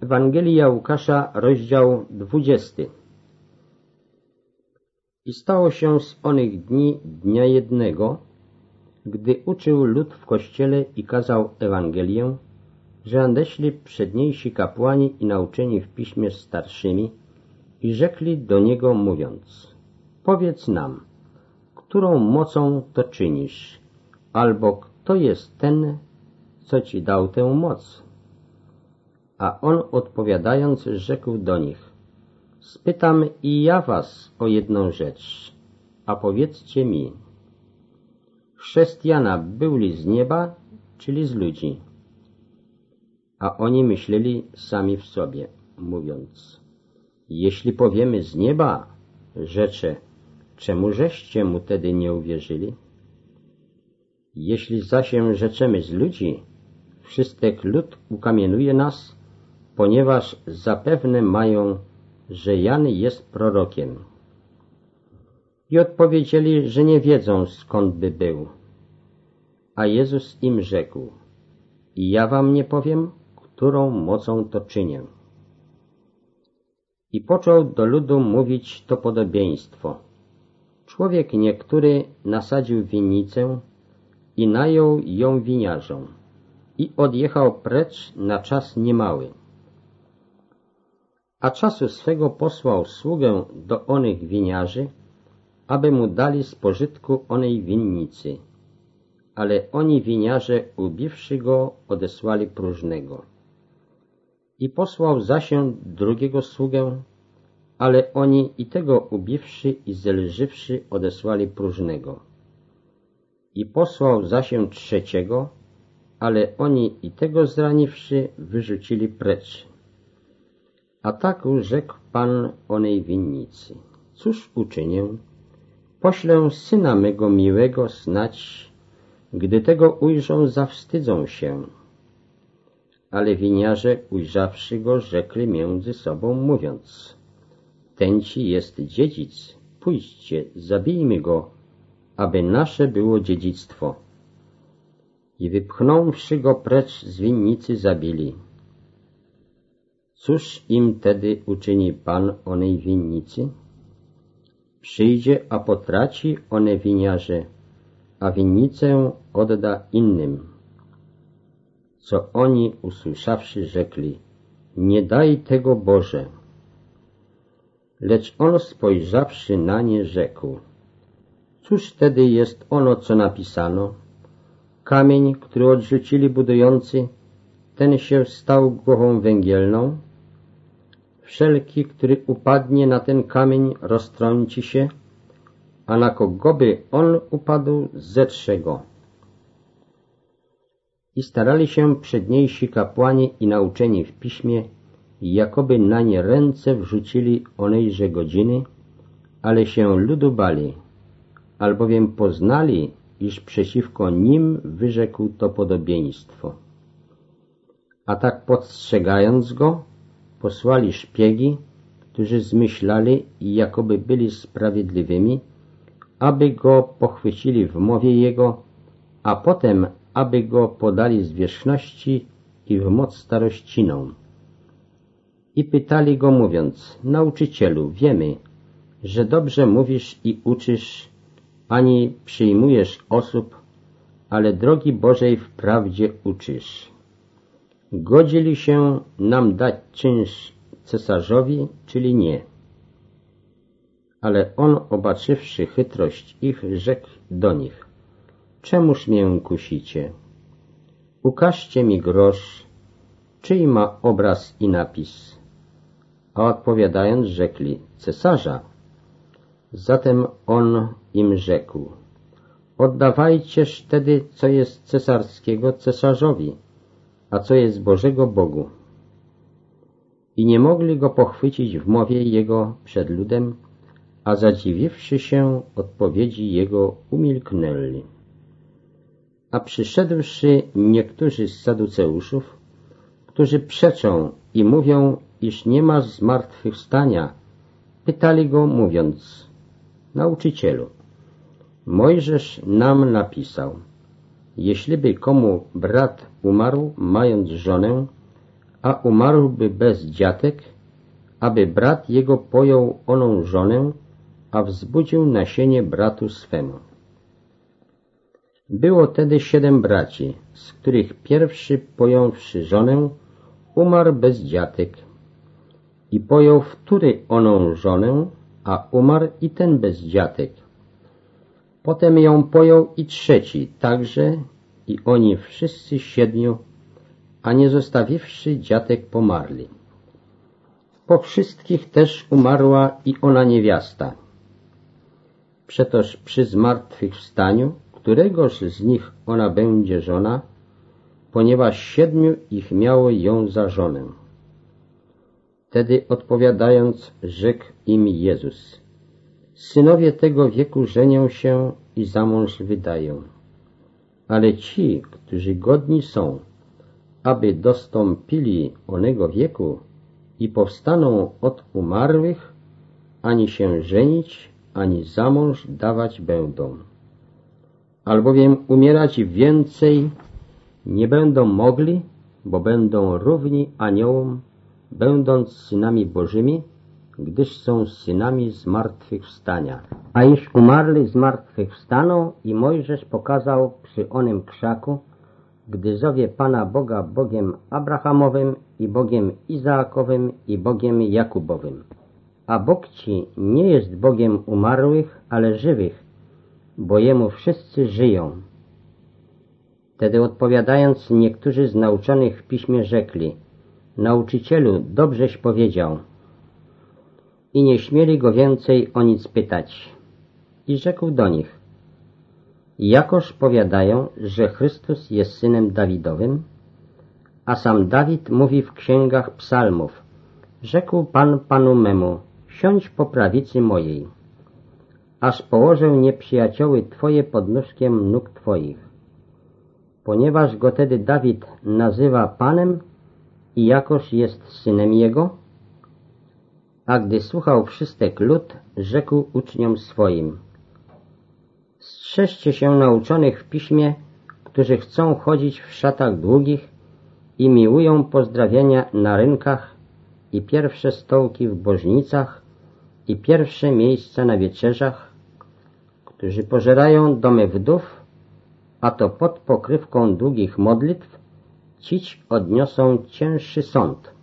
Ewangelia Łukasza, rozdział 20. I stało się z onych dni dnia jednego, gdy uczył lud w kościele i kazał Ewangelię, że nadeszli przedniejsi kapłani i nauczeni w piśmie starszymi i rzekli do niego mówiąc, powiedz nam, którą mocą to czynisz, albo kto jest ten, co ci dał tę moc? A on odpowiadając rzekł do nich, spytam i ja was o jedną rzecz, a powiedzcie mi, chrześcijana byli z nieba, czyli z ludzi? A oni myśleli sami w sobie, mówiąc, jeśli powiemy z nieba, rzecze, czemu żeście mu tedy nie uwierzyli? Jeśli zaś rzeczemy z ludzi, wszystek lud ukamienuje nas, ponieważ zapewne mają, że Jan jest prorokiem. I odpowiedzieli, że nie wiedzą skąd by był. A Jezus im rzekł, i ja wam nie powiem, którą mocą to czynię. I począł do ludu mówić to podobieństwo. Człowiek niektóry nasadził winnicę i najął ją winiarzom i odjechał precz na czas niemały a czasu swego posłał sługę do onych winiarzy, aby mu dali z pożytku onej winnicy. Ale oni winiarze, ubiwszy go, odesłali próżnego. I posłał zasię drugiego sługę, ale oni i tego ubiwszy i zelżywszy, odesłali próżnego. I posłał zasię trzeciego, ale oni i tego zraniwszy, wyrzucili precz. A tak rzekł Pan onej winnicy. Cóż uczynię? Poślę syna mego miłego snać, gdy tego ujrzą, zawstydzą się. Ale winiarze, ujrzawszy go, rzekli między sobą, mówiąc, ten ci jest dziedzic, pójdźcie, zabijmy go, aby nasze było dziedzictwo. I wypchnąwszy go precz z winnicy, zabili. Cóż im tedy uczyni Pan onej winnicy? Przyjdzie, a potraci one winiarze, a winnicę odda innym. Co oni usłyszawszy rzekli, nie daj tego Boże. Lecz on spojrzawszy na nie rzekł, cóż tedy jest ono, co napisano? Kamień, który odrzucili budujący, ten się stał głową węgielną, Wszelki, który upadnie na ten kamień, roztrąci się, a na kogoby on upadł, zetrze go. I starali się przedniejsi kapłani i nauczeni w piśmie, jakoby na nie ręce wrzucili onejże godziny, ale się ludu bali, albowiem poznali, iż przeciwko nim wyrzekł to podobieństwo. A tak podstrzegając go, posłali szpiegi, którzy zmyślali i jakoby byli sprawiedliwymi, aby go pochwycili w mowie jego, a potem aby go podali zwierzchności i w moc starościną. I pytali go mówiąc, nauczycielu, wiemy, że dobrze mówisz i uczysz, ani przyjmujesz osób, ale drogi Bożej wprawdzie uczysz godzili się nam dać czynsz cesarzowi, czyli nie. Ale on, obaczywszy chytrość ich, rzekł do nich, czemuż mię kusicie? Ukażcie mi grosz, czyj ma obraz i napis? A odpowiadając, rzekli, cesarza. Zatem on im rzekł, oddawajcież wtedy, co jest cesarskiego cesarzowi, a co jest Bożego Bogu. I nie mogli go pochwycić w mowie jego przed ludem, a zadziwiwszy się odpowiedzi jego umilknęli. A przyszedłszy niektórzy z saduceuszów, którzy przeczą i mówią, iż nie ma zmartwychwstania, pytali go mówiąc, nauczycielu, Mojżesz nam napisał, jeśliby komu brat umarł, mając żonę, a umarłby bez dziatek, aby brat jego pojął oną żonę, a wzbudził nasienie bratu swemu. Było tedy siedem braci, z których pierwszy pojąwszy żonę, umarł bez dziatek i pojął wtóry oną żonę, a umarł i ten bez dziatek. Potem ją pojął i trzeci także i oni wszyscy siedmiu, a nie zostawiwszy dziatek pomarli. Po wszystkich też umarła i ona niewiasta. Przetoż przy zmartwychwstaniu, któregoż z nich ona będzie żona, ponieważ siedmiu ich miało ją za żonę. Wtedy odpowiadając, rzekł im Jezus. Synowie tego wieku żenią się i za mąż wydają. Ale ci, którzy godni są, aby dostąpili onego wieku i powstaną od umarłych, ani się żenić, ani za mąż dawać będą. Albowiem umierać więcej nie będą mogli, bo będą równi aniołom, będąc synami bożymi, gdyż są synami zmartwychwstania. A iż umarli zmartwychwstaną i Mojżesz pokazał przy onym krzaku, gdy zowie Pana Boga Bogiem Abrahamowym i Bogiem Izaakowym i Bogiem Jakubowym. A Bóg Ci nie jest Bogiem umarłych, ale żywych, bo Jemu wszyscy żyją. Wtedy odpowiadając niektórzy z nauczonych w piśmie rzekli Nauczycielu, dobrześ powiedział. I nie śmieli go więcej o nic pytać. I rzekł do nich Jakoż powiadają, że Chrystus jest synem Dawidowym, a sam Dawid mówi w księgach psalmów Rzekł Pan Panu memu, siądź po prawicy mojej, aż położę nieprzyjacioły Twoje pod nóżkiem nóg Twoich. Ponieważ go tedy Dawid nazywa Panem i jakoż jest synem jego, a gdy słuchał wszystek lud, rzekł uczniom swoim – Strzeżcie się nauczonych w piśmie, którzy chcą chodzić w szatach długich i miłują pozdrawiania na rynkach i pierwsze stołki w bożnicach i pierwsze miejsca na wieczerzach, którzy pożerają domy wdów, a to pod pokrywką długich modlitw cić odniosą cięższy sąd.